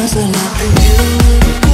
wasn't up you